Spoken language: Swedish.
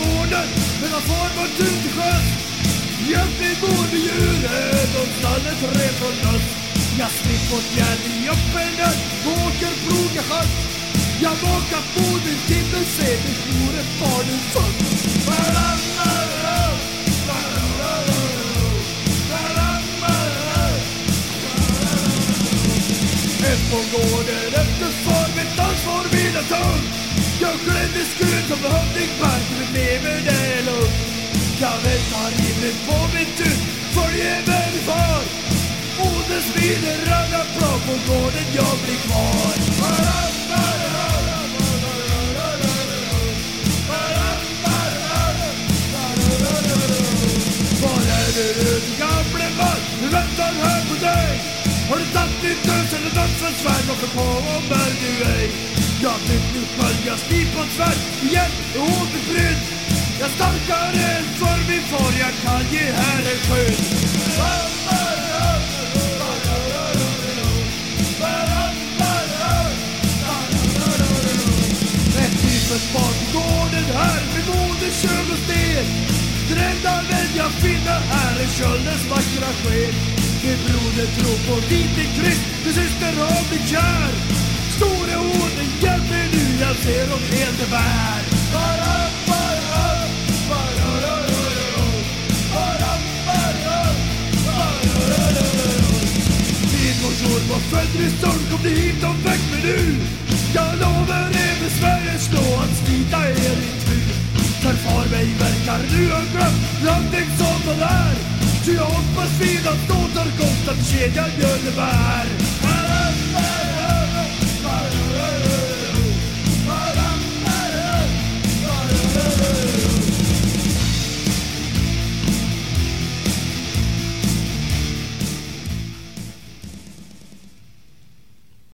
gården men ett far var ute till sjöss. Gömt i djuret och stallet rev från öst. Jag slip järn i öppen öppenen, åker ploga skönt. Jag vakar på den timmen, ser det vore barnen fött. Ett på gården efter far, mitt ansvar vilar tungt. Jag klädde skuren väntar på min tur, typ, följer med min far. Odensviner raggar plan på gården, jag blir kvar. Var är du du gamle man? Vi väntar här på dig. Har du tagit ditt döds eller dödsens Varför kommer du ej? Jag vill nu följa slipad svärd igen och återbrydd. Jag far, ge Herren skydd. Ett typet barn på gården här med moder, köl och sten. Den enda vän jag finner här är köldens vackra sken. Min broder tror på vitet kryss, min syster har blivit kär. Store orden, hjälp mig nu, jag ser åt helt bär. Min människor var född i storm kom ni hit och väck mig nu. Jag lovar er med Sveriges slå att slita er i tur. För far mig verkar nu ha glömt någonting som var där. Så jag hoppas vid att återkomst att kedjan gör det bär.